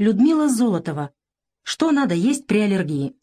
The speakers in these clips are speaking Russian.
Людмила Золотова. Что надо есть при аллергии?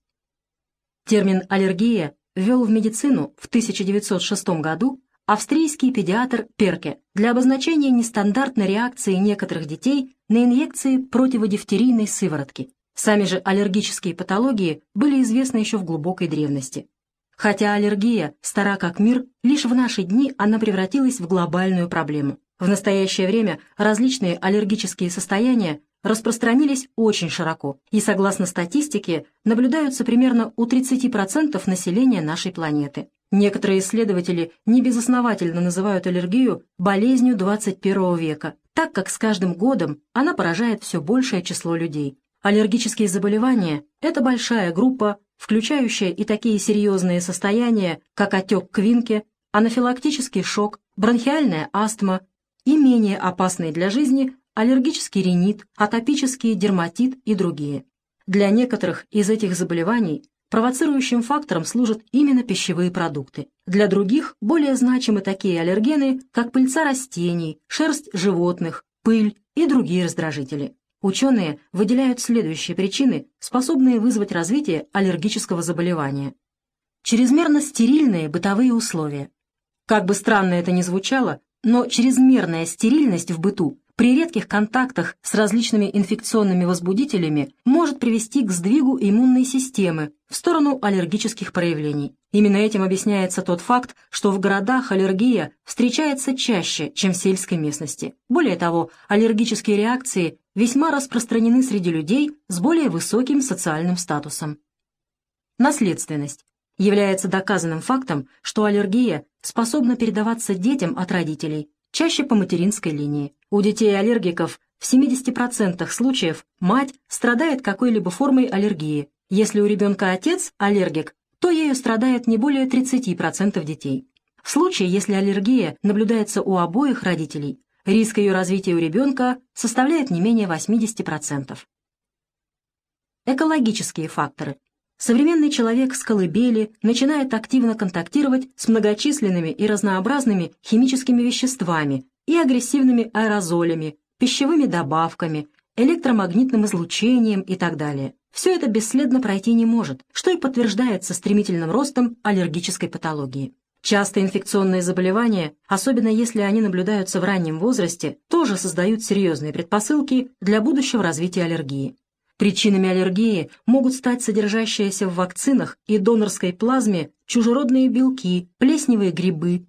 Термин «аллергия» ввел в медицину в 1906 году австрийский педиатр Перке для обозначения нестандартной реакции некоторых детей на инъекции противодифтерийной сыворотки. Сами же аллергические патологии были известны еще в глубокой древности. Хотя аллергия стара как мир, лишь в наши дни она превратилась в глобальную проблему. В настоящее время различные аллергические состояния распространились очень широко, и, согласно статистике, наблюдаются примерно у 30% населения нашей планеты. Некоторые исследователи небезосновательно называют аллергию болезнью 21 века, так как с каждым годом она поражает все большее число людей. Аллергические заболевания – это большая группа, включающая и такие серьезные состояния, как отек квинки, анафилактический шок, бронхиальная астма и менее опасные для жизни аллергический ринит, атопический дерматит и другие. Для некоторых из этих заболеваний провоцирующим фактором служат именно пищевые продукты. Для других более значимы такие аллергены, как пыльца растений, шерсть животных, пыль и другие раздражители. Ученые выделяют следующие причины, способные вызвать развитие аллергического заболевания. Чрезмерно стерильные бытовые условия. Как бы странно это ни звучало, но чрезмерная стерильность в быту при редких контактах с различными инфекционными возбудителями может привести к сдвигу иммунной системы в сторону аллергических проявлений. Именно этим объясняется тот факт, что в городах аллергия встречается чаще, чем в сельской местности. Более того, аллергические реакции весьма распространены среди людей с более высоким социальным статусом. Наследственность является доказанным фактом, что аллергия способна передаваться детям от родителей, чаще по материнской линии. У детей-аллергиков в 70% случаев мать страдает какой-либо формой аллергии. Если у ребенка отец аллергик, то ею страдает не более 30% детей. В случае, если аллергия наблюдается у обоих родителей, риск ее развития у ребенка составляет не менее 80%. Экологические факторы. Современный человек с колыбели начинает активно контактировать с многочисленными и разнообразными химическими веществами и агрессивными аэрозолями, пищевыми добавками, электромагнитным излучением и так далее. Все это бесследно пройти не может, что и подтверждается стремительным ростом аллергической патологии. Часто инфекционные заболевания, особенно если они наблюдаются в раннем возрасте, тоже создают серьезные предпосылки для будущего развития аллергии. Причинами аллергии могут стать содержащиеся в вакцинах и донорской плазме чужеродные белки, плесневые грибы,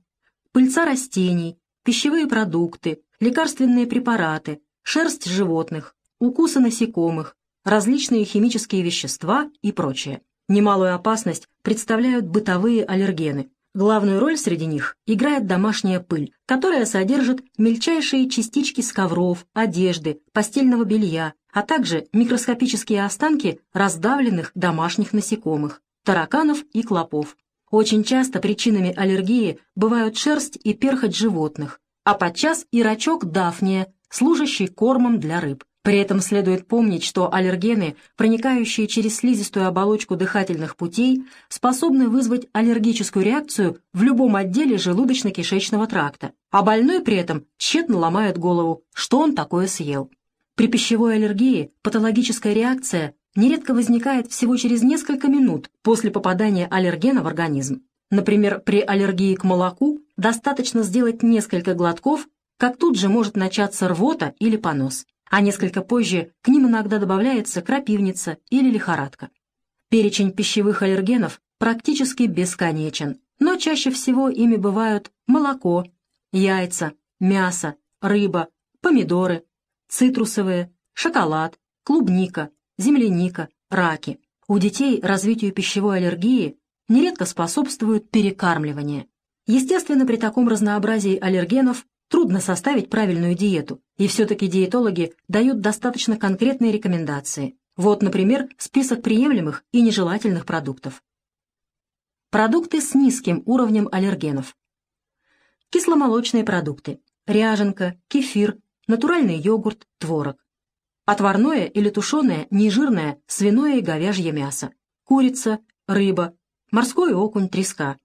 пыльца растений, пищевые продукты, лекарственные препараты, шерсть животных, укусы насекомых, различные химические вещества и прочее. Немалую опасность представляют бытовые аллергены. Главную роль среди них играет домашняя пыль, которая содержит мельчайшие частички с ковров, одежды, постельного белья, а также микроскопические останки раздавленных домашних насекомых, тараканов и клопов. Очень часто причинами аллергии бывают шерсть и перхоть животных, а подчас и рачок дафния, служащий кормом для рыб. При этом следует помнить, что аллергены, проникающие через слизистую оболочку дыхательных путей, способны вызвать аллергическую реакцию в любом отделе желудочно-кишечного тракта, а больной при этом тщетно ломает голову, что он такое съел. При пищевой аллергии патологическая реакция нередко возникает всего через несколько минут после попадания аллергена в организм. Например, при аллергии к молоку достаточно сделать несколько глотков, как тут же может начаться рвота или понос, а несколько позже к ним иногда добавляется крапивница или лихорадка. Перечень пищевых аллергенов практически бесконечен, но чаще всего ими бывают молоко, яйца, мясо, рыба, помидоры, цитрусовые, шоколад, клубника, земляника, раки. У детей развитию пищевой аллергии нередко способствует перекармливание. Естественно, при таком разнообразии аллергенов трудно составить правильную диету, и все-таки диетологи дают достаточно конкретные рекомендации. Вот, например, список приемлемых и нежелательных продуктов. Продукты с низким уровнем аллергенов. Кисломолочные продукты. Ряженка, кефир, натуральный йогурт, творог. Отварное или тушеное, нежирное, свиное и говяжье мясо. Курица, рыба, морской окунь, треска.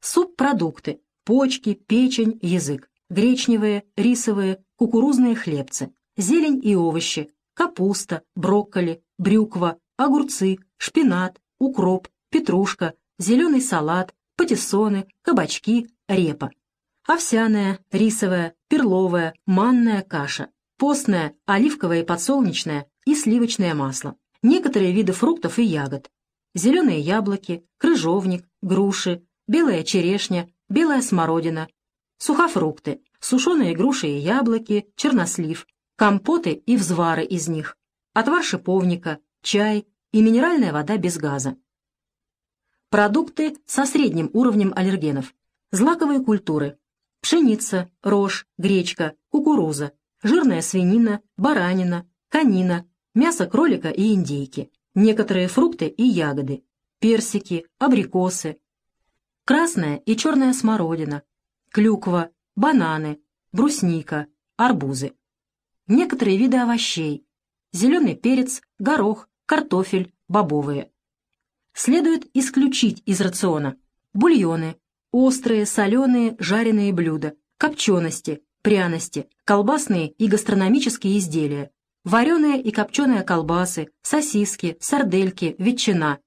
Субпродукты, почки, печень, язык. Гречневые, рисовые, кукурузные хлебцы. Зелень и овощи, капуста, брокколи, брюква, огурцы, шпинат, укроп, петрушка, зеленый салат, патиссоны, кабачки, репа. Овсяная, рисовая, перловая, манная каша, постная, оливковое и подсолнечное и сливочное масло. Некоторые виды фруктов и ягод. Зеленые яблоки, крыжовник, груши, белая черешня, белая смородина, сухофрукты, сушеные груши и яблоки, чернослив, компоты и взвары из них, отвар шиповника, чай и минеральная вода без газа. Продукты со средним уровнем аллергенов. Злаковые культуры. Пшеница, рожь, гречка, кукуруза, жирная свинина, баранина, конина, мясо кролика и индейки, некоторые фрукты и ягоды, персики, абрикосы, красная и черная смородина, клюква, бананы, брусника, арбузы. Некоторые виды овощей, зеленый перец, горох, картофель, бобовые. Следует исключить из рациона бульоны, острые, соленые, жареные блюда, копчености, пряности, колбасные и гастрономические изделия, вареные и копченые колбасы, сосиски, сардельки, ветчина,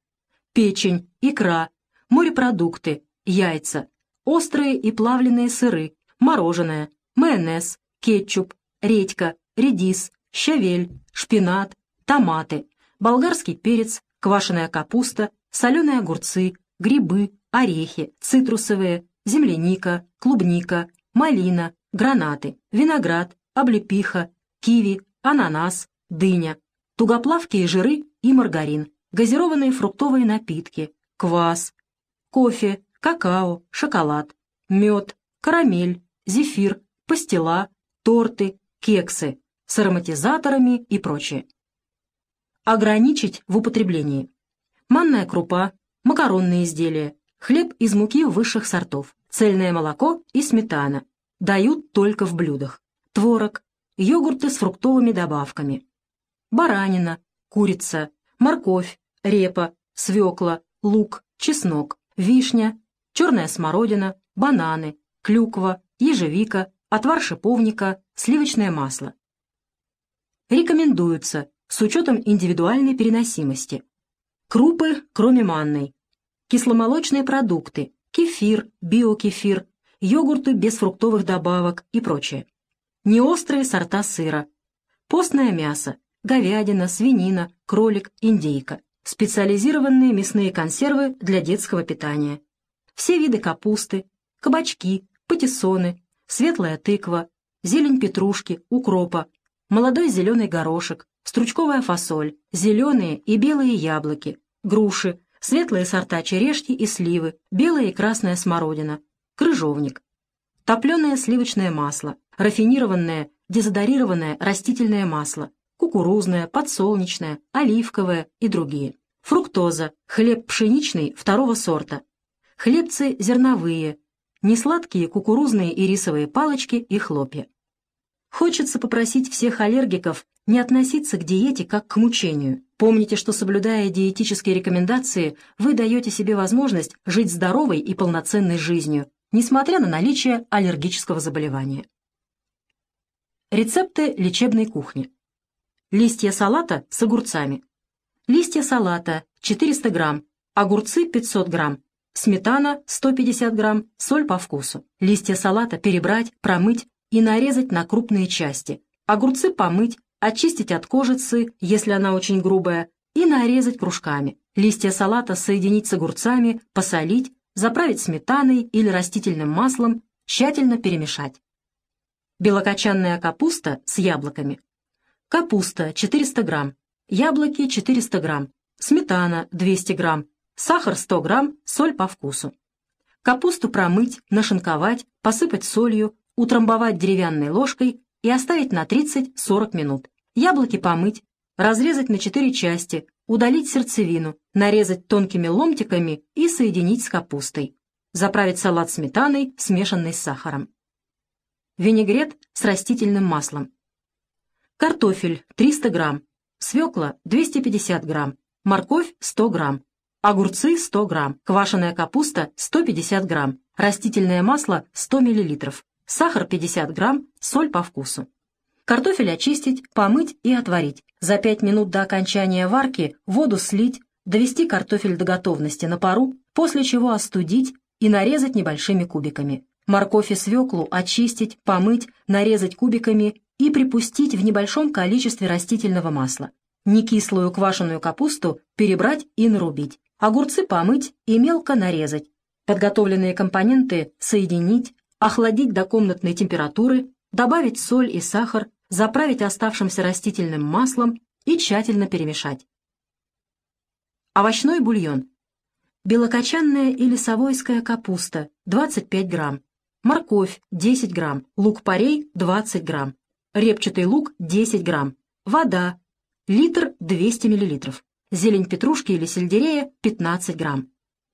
печень, икра, морепродукты, яйца, острые и плавленые сыры, мороженое, майонез, кетчуп, редька, редис, щавель, шпинат, томаты, болгарский перец, квашеная капуста, соленые огурцы, грибы, орехи, цитрусовые, земляника, клубника, малина, гранаты, виноград, облепиха, киви, ананас, дыня, тугоплавкие жиры и маргарин, газированные фруктовые напитки, квас, кофе, какао, шоколад, мед, карамель, зефир, пастила, торты, кексы с ароматизаторами и прочее. Ограничить в употреблении. Манная крупа, макаронные изделия, хлеб из муки высших сортов, цельное молоко и сметана. Дают только в блюдах. Творог, йогурты с фруктовыми добавками. Баранина, курица, морковь, репа, свекла, лук, чеснок, вишня, черная смородина, бананы, клюква, ежевика, отвар шиповника, сливочное масло. Рекомендуются с учетом индивидуальной переносимости. Крупы, кроме манной. Кисломолочные продукты, кефир, биокефир, йогурты без фруктовых добавок и прочее. Неострые сорта сыра. Постное мясо, говядина, свинина, кролик, индейка. Специализированные мясные консервы для детского питания все виды капусты, кабачки, патиссоны, светлая тыква, зелень петрушки, укропа, молодой зеленый горошек, стручковая фасоль, зеленые и белые яблоки, груши, светлые сорта черешки и сливы, белая и красная смородина, крыжовник, топленое сливочное масло, рафинированное, дезодорированное растительное масло, кукурузное, подсолнечное, оливковое и другие. Фруктоза, хлеб пшеничный второго сорта, хлебцы зерновые, несладкие кукурузные и рисовые палочки и хлопья. Хочется попросить всех аллергиков не относиться к диете как к мучению. Помните, что соблюдая диетические рекомендации, вы даете себе возможность жить здоровой и полноценной жизнью, несмотря на наличие аллергического заболевания. Рецепты лечебной кухни. Листья салата с огурцами. Листья салата 400 грамм, огурцы 500 грамм, сметана 150 грамм, соль по вкусу. Листья салата перебрать, промыть и нарезать на крупные части. Огурцы помыть, очистить от кожицы, если она очень грубая, и нарезать кружками. Листья салата соединить с огурцами, посолить, заправить сметаной или растительным маслом, тщательно перемешать. Белокочанная капуста с яблоками. Капуста 400 грамм, яблоки 400 грамм, сметана 200 грамм, сахар 100 грамм, соль по вкусу. Капусту промыть, нашинковать, посыпать солью, утрамбовать деревянной ложкой и оставить на 30-40 минут. Яблоки помыть, разрезать на 4 части, удалить сердцевину, нарезать тонкими ломтиками и соединить с капустой. Заправить салат сметаной, смешанной с сахаром. Винегрет с растительным маслом. Картофель 300 грамм, свекла 250 грамм, морковь 100 грамм, огурцы 100 грамм, квашеная капуста 150 грамм, растительное масло 100 миллилитров, сахар 50 грамм, соль по вкусу. Картофель очистить, помыть и отварить. За 5 минут до окончания варки воду слить, довести картофель до готовности на пару, после чего остудить и нарезать небольшими кубиками. Морковь и свеклу очистить, помыть, нарезать кубиками и припустить в небольшом количестве растительного масла. Некислую квашеную капусту перебрать и нарубить. Огурцы помыть и мелко нарезать. Подготовленные компоненты соединить, охладить до комнатной температуры, добавить соль и сахар, заправить оставшимся растительным маслом и тщательно перемешать. Овощной бульон. Белокочанная или совойская капуста 25 грамм, морковь 10 грамм, лук-порей 20 грамм, репчатый лук 10 грамм, вода, литр 200 миллилитров, зелень петрушки или сельдерея 15 грамм.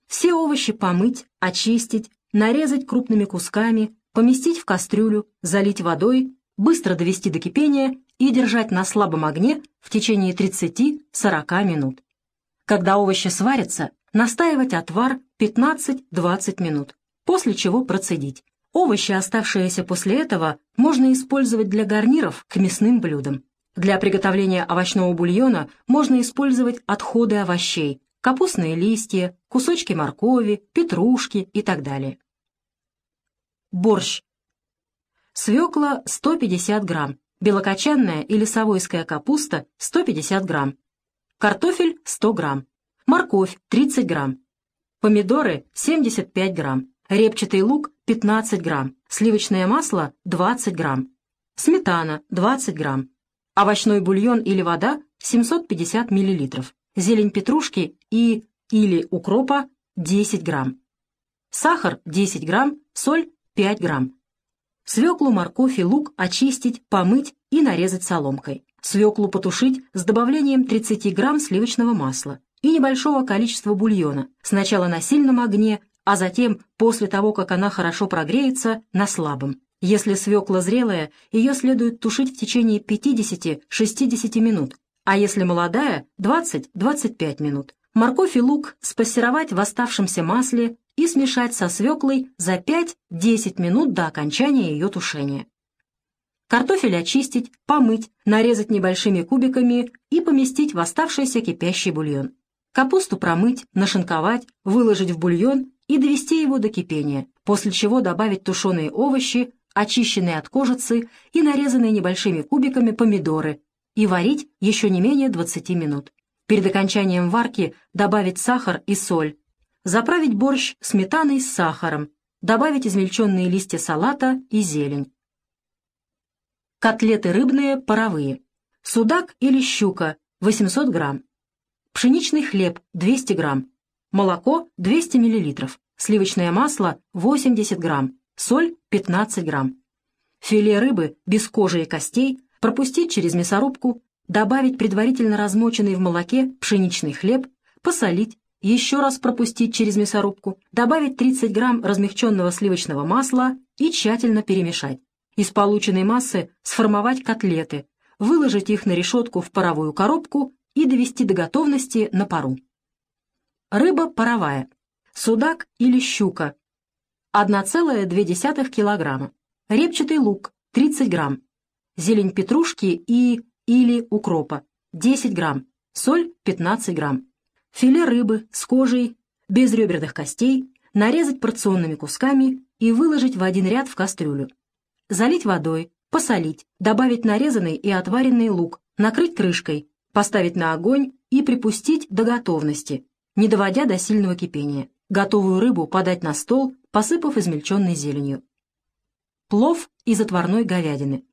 Все овощи помыть, очистить, нарезать крупными кусками, поместить в кастрюлю, залить водой, быстро довести до кипения и держать на слабом огне в течение 30-40 минут. Когда овощи сварятся, настаивать отвар 15-20 минут, после чего процедить. Овощи, оставшиеся после этого, можно использовать для гарниров к мясным блюдам. Для приготовления овощного бульона можно использовать отходы овощей, капустные листья, кусочки моркови, петрушки и так далее. Борщ. Свекла 150 грамм, белокочанная или совойская капуста 150 грамм, картофель 100 грамм, морковь 30 грамм, помидоры 75 грамм, репчатый лук 15 грамм, сливочное масло 20 грамм, сметана 20 грамм, овощной бульон или вода 750 миллилитров, зелень петрушки и или укропа 10 грамм, сахар 10 грамм, соль 5 грамм. Свеклу, морковь и лук очистить, помыть и нарезать соломкой. Свеклу потушить с добавлением 30 грамм сливочного масла и небольшого количества бульона, сначала на сильном огне, а затем, после того, как она хорошо прогреется, на слабом. Если свекла зрелая, ее следует тушить в течение 50-60 минут, а если молодая – 20-25 минут. Морковь и лук спассеровать в оставшемся масле и смешать со свеклой за 5-10 минут до окончания ее тушения. Картофель очистить, помыть, нарезать небольшими кубиками и поместить в оставшийся кипящий бульон. Капусту промыть, нашинковать, выложить в бульон и довести его до кипения, после чего добавить тушеные овощи, очищенные от кожицы и нарезанные небольшими кубиками помидоры и варить еще не менее 20 минут. Перед окончанием варки добавить сахар и соль, заправить борщ сметаной с сахаром, добавить измельченные листья салата и зелень. Котлеты рыбные паровые. Судак или щука 800 грамм. Пшеничный хлеб 200 грамм. Молоко 200 мл. Сливочное масло 80 грамм. Соль 15 грамм. Филе рыбы без кожи и костей пропустить через мясорубку, добавить предварительно размоченный в молоке пшеничный хлеб, посолить, еще раз пропустить через мясорубку, добавить 30 грамм размягченного сливочного масла и тщательно перемешать. Из полученной массы сформовать котлеты, выложить их на решетку в паровую коробку и довести до готовности на пару. Рыба паровая. Судак или щука. 1,2 кг. Репчатый лук 30 грамм. Зелень петрушки и или укропа 10 грамм. Соль 15 грамм. Филе рыбы с кожей, без реберных костей, нарезать порционными кусками и выложить в один ряд в кастрюлю. Залить водой, посолить, добавить нарезанный и отваренный лук, накрыть крышкой, поставить на огонь и припустить до готовности, не доводя до сильного кипения. Готовую рыбу подать на стол, посыпав измельченной зеленью. Плов из отварной говядины.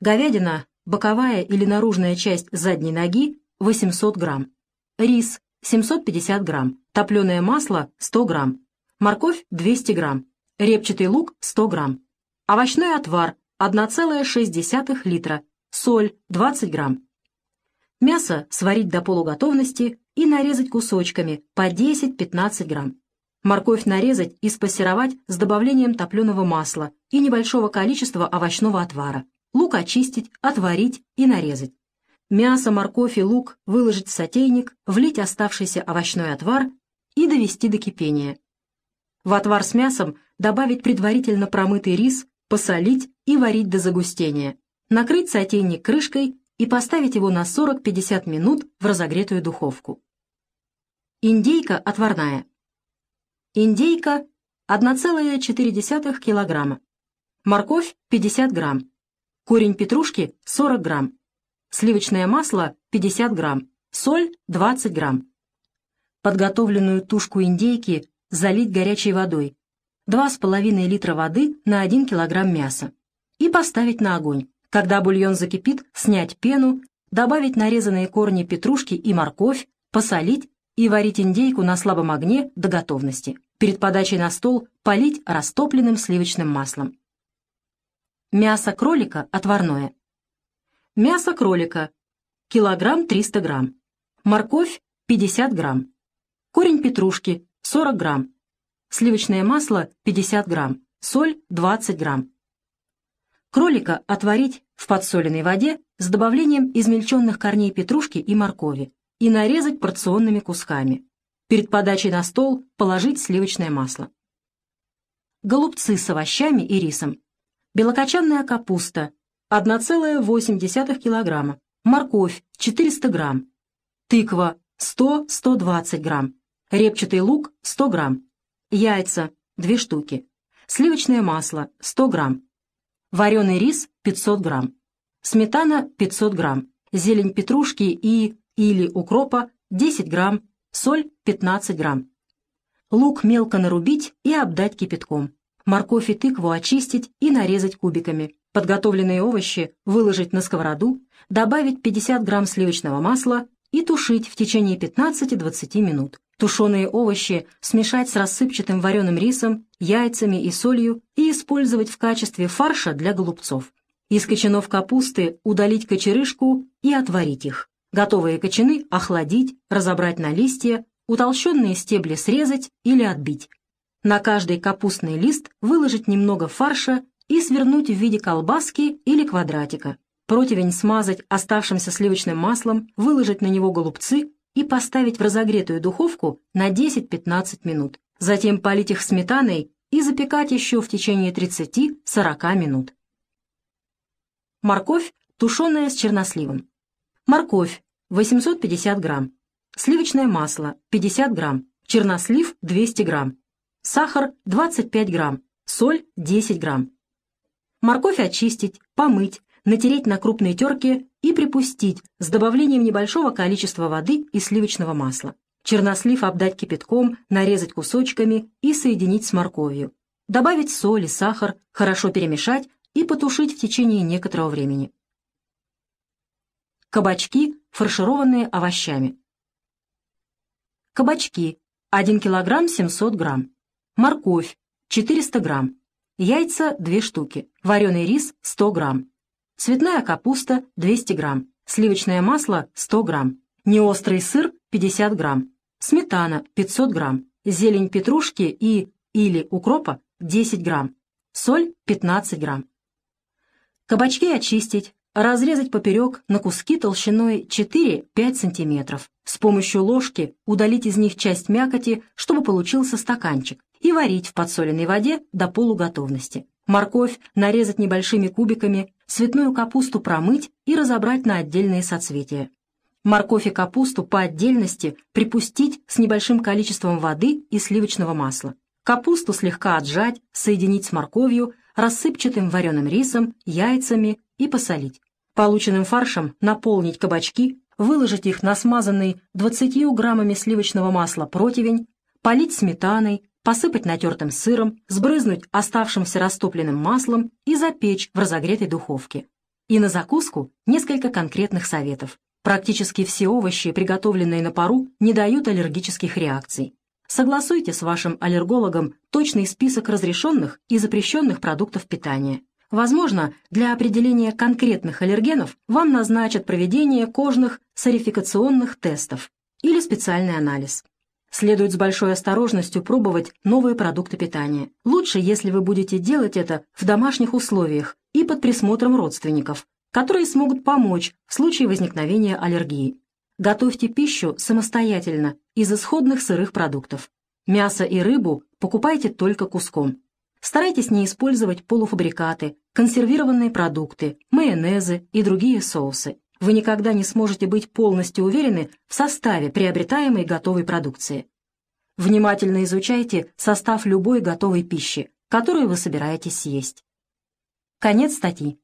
Говядина, боковая или наружная часть задней ноги 800 грамм. Рис 750 грамм. Топленое масло 100 грамм. Морковь 200 грамм. Репчатый лук 100 грамм. Овощной отвар 1,6 литра. Соль 20 грамм. Мясо сварить до полуготовности и нарезать кусочками по 10-15 грамм. Морковь нарезать и спассеровать с добавлением топленого масла и небольшого количества овощного отвара. Лук очистить, отварить и нарезать. Мясо, морковь и лук выложить в сотейник, влить оставшийся овощной отвар и довести до кипения. В отвар с мясом добавить предварительно промытый рис, посолить и варить до загустения. накрыть сотейник крышкой и поставить его на 40-50 минут в разогретую духовку. Индейка отварная. Индейка 1,4 кг. Морковь 50 грамм. Корень петрушки 40 грамм. Сливочное масло 50 грамм. Соль 20 грамм. Подготовленную тушку индейки залить горячей водой. 2,5 литра воды на 1 килограмм мяса. И поставить на огонь. Когда бульон закипит, снять пену, добавить нарезанные корни петрушки и морковь, посолить и варить индейку на слабом огне до готовности. Перед подачей на стол полить растопленным сливочным маслом. Мясо кролика отварное. Мясо кролика. Килограмм 300 грамм. Морковь 50 грамм. Корень петрушки 40 грамм. Сливочное масло 50 грамм. Соль 20 грамм. Кролика отварить в подсоленной воде с добавлением измельченных корней петрушки и моркови и нарезать порционными кусками. Перед подачей на стол положить сливочное масло. Голубцы с овощами и рисом. Белокочанная капуста 1,8 кг. Морковь 400 грамм. Тыква 100-120 грамм. Репчатый лук 100 грамм. Яйца 2 штуки. Сливочное масло 100 грамм. Вареный рис 500 грамм. Сметана 500 грамм. Зелень петрушки и или укропа 10 грамм. Соль 15 грамм. Лук мелко нарубить и обдать кипятком. Морковь и тыкву очистить и нарезать кубиками. Подготовленные овощи выложить на сковороду, добавить 50 грамм сливочного масла и тушить в течение 15-20 минут. Тушеные овощи смешать с рассыпчатым вареным рисом, яйцами и солью и использовать в качестве фарша для голубцов. Из кочанов капусты удалить кочерышку и отварить их. Готовые кочаны охладить, разобрать на листья, утолщенные стебли срезать или отбить. На каждый капустный лист выложить немного фарша и свернуть в виде колбаски или квадратика. Противень смазать оставшимся сливочным маслом, выложить на него голубцы и поставить в разогретую духовку на 10-15 минут. Затем полить их сметаной и запекать еще в течение 30-40 минут. Морковь, тушеная с черносливом. Морковь 850 грамм. Сливочное масло 50 грамм. Чернослив 200 грамм. Сахар 25 грамм. Соль 10 грамм. Морковь очистить, помыть, натереть на крупной терке и припустить с добавлением небольшого количества воды и сливочного масла. Чернослив обдать кипятком, нарезать кусочками и соединить с морковью. Добавить соль и сахар, хорошо перемешать и потушить в течение некоторого времени. Кабачки, фаршированные овощами. Кабачки 1 кг 700 грамм. Морковь 400 грамм. Яйца 2 штуки. Вареный рис 100 грамм цветная капуста 200 грамм, сливочное масло 100 грамм, неострый сыр 50 грамм, сметана 500 грамм, зелень петрушки и или укропа 10 грамм, соль 15 грамм. Кабачки очистить, разрезать поперек на куски толщиной 4-5 сантиметров. С помощью ложки удалить из них часть мякоти, чтобы получился стаканчик, и варить в подсоленной воде до полуготовности. Морковь нарезать небольшими кубиками, цветную капусту промыть и разобрать на отдельные соцветия. Морковь и капусту по отдельности припустить с небольшим количеством воды и сливочного масла. Капусту слегка отжать, соединить с морковью, рассыпчатым вареным рисом, яйцами и посолить. Полученным фаршем наполнить кабачки, выложить их на смазанный 20 граммами сливочного масла противень, полить сметаной, посыпать натертым сыром, сбрызнуть оставшимся растопленным маслом и запечь в разогретой духовке. И на закуску несколько конкретных советов. Практически все овощи, приготовленные на пару, не дают аллергических реакций. Согласуйте с вашим аллергологом точный список разрешенных и запрещенных продуктов питания. Возможно, для определения конкретных аллергенов вам назначат проведение кожных сарификационных тестов или специальный анализ. Следует с большой осторожностью пробовать новые продукты питания. Лучше, если вы будете делать это в домашних условиях и под присмотром родственников, которые смогут помочь в случае возникновения аллергии. Готовьте пищу самостоятельно из исходных сырых продуктов. Мясо и рыбу покупайте только куском. Старайтесь не использовать полуфабрикаты, консервированные продукты, майонезы и другие соусы. Вы никогда не сможете быть полностью уверены в составе приобретаемой готовой продукции. Внимательно изучайте состав любой готовой пищи, которую вы собираетесь съесть. Конец статьи.